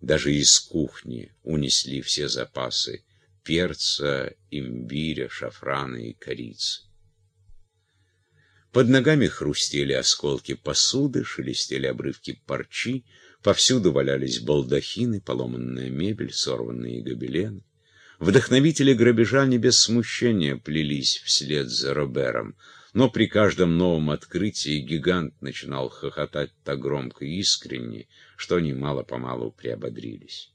Даже из кухни унесли все запасы перца, имбиря, шафрана и корицы. Под ногами хрустели осколки посуды, шелестели обрывки парчи, повсюду валялись балдахины, поломанная мебель, сорванные гобелены. Вдохновители грабежа не без смущения плелись вслед за Робером, но при каждом новом открытии гигант начинал хохотать так громко и искренне, что они мало-помалу приободрились.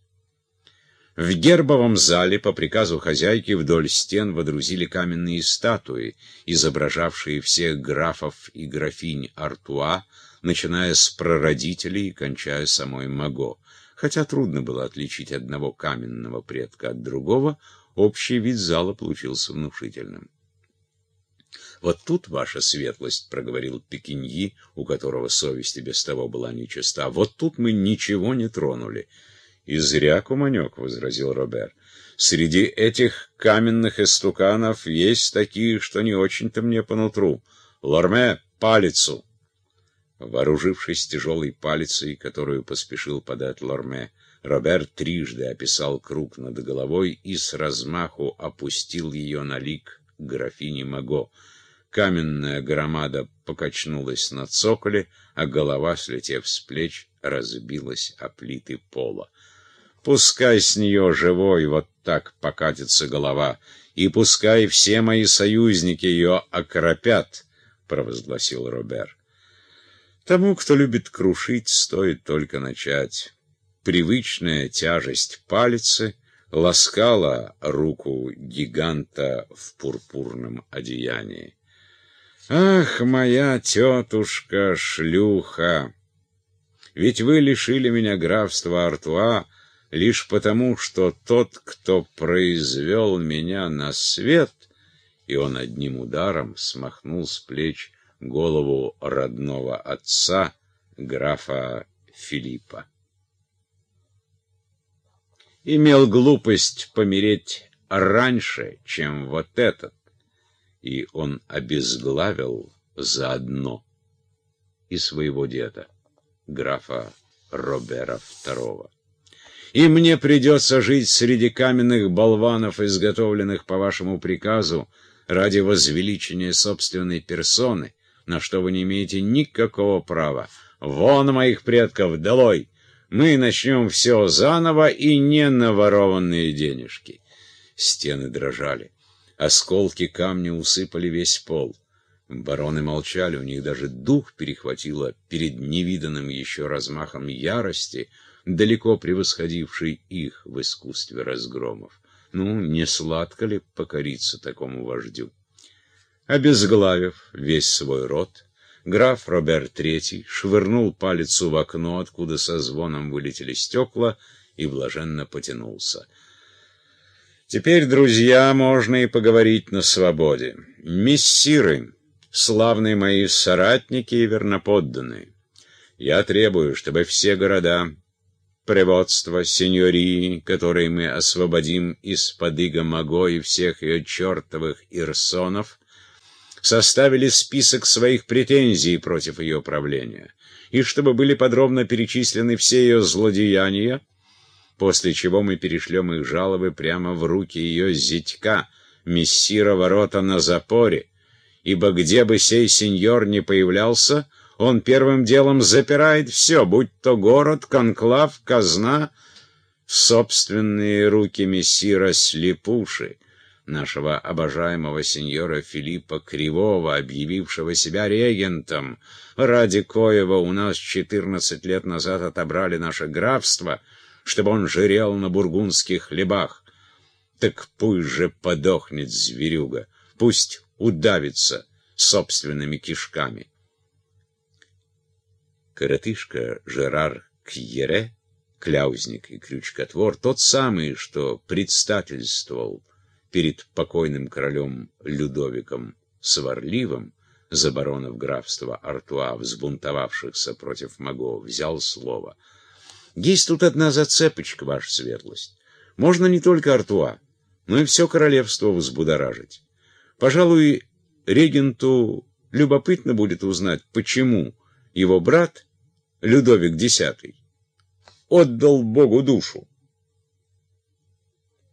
В гербовом зале по приказу хозяйки вдоль стен водрузили каменные статуи, изображавшие всех графов и графинь Артуа, начиная с прародителей и кончая самой Маго. Хотя трудно было отличить одного каменного предка от другого, общий вид зала получился внушительным. «Вот тут, ваша светлость», — проговорил Пекиньи, у которого совесть и без того была нечиста, — «вот тут мы ничего не тронули». «И зря, куманек», — возразил Робер. «Среди этих каменных истуканов есть такие, что не очень-то мне по нутру. Лорме, палицу!» Вооружившись тяжелой палицей, которую поспешил подать Лорме, Робер трижды описал круг над головой и с размаху опустил ее на лик графини Маго. Каменная громада покачнулась на цоколе, а голова, слетев с плеч, разбилась о плиты пола. Пускай с нее живой вот так покатится голова, и пускай все мои союзники ее окропят, — провозгласил Робер. Тому, кто любит крушить, стоит только начать. Привычная тяжесть палицы ласкала руку гиганта в пурпурном одеянии. «Ах, моя тетушка-шлюха! Ведь вы лишили меня графства Артуа, лишь потому, что тот, кто произвел меня на свет, и он одним ударом смахнул с плеч голову родного отца, графа Филиппа. Имел глупость помереть раньше, чем вот этот, и он обезглавил заодно и своего деда, графа Робера II и мне придется жить среди каменных болванов, изготовленных по вашему приказу, ради возвеличения собственной персоны, на что вы не имеете никакого права. Вон моих предков, долой! Мы начнем все заново и не наворованные денежки. Стены дрожали. Осколки камня усыпали весь пол. Бароны молчали, у них даже дух перехватило перед невиданным еще размахом ярости — далеко превосходивший их в искусстве разгромов. Ну, не сладко ли покориться такому вождю? Обезглавив весь свой род, граф Роберт III швырнул палец в окно, откуда со звоном вылетели стекла, и блаженно потянулся. Теперь, друзья, можно и поговорить на свободе. Мессиры, славные мои соратники и верноподданные, я требую, чтобы все города Приводство сеньории, которые мы освободим из-под иго Маго и всех ее чертовых ирсонов, составили список своих претензий против ее правления, и чтобы были подробно перечислены все ее злодеяния, после чего мы перешлем их жалобы прямо в руки ее зятька, мессира ворота на запоре, ибо где бы сей сеньор не появлялся, он первым делом запирает все, будь то город, конклав, казна, собственные руки мессира Слепуши, нашего обожаемого сеньора Филиппа Кривого, объявившего себя регентом, ради коего у нас четырнадцать лет назад отобрали наше графство, чтобы он жирел на бургундских хлебах. Так пусть же подохнет зверюга, пусть удавится собственными кишками. Коротышка Жерар Кьере, кляузник и крючкотвор, тот самый, что предстательствовал перед покойным королем Людовиком Сварливым за баронов графства Артуа, взбунтовавшихся против Маго, взял слово. Есть тут одна зацепочка, ваша светлость. Можно не только Артуа, но и все королевство взбудоражить. Пожалуй, регенту любопытно будет узнать, почему его брат Людовик X отдал Богу душу.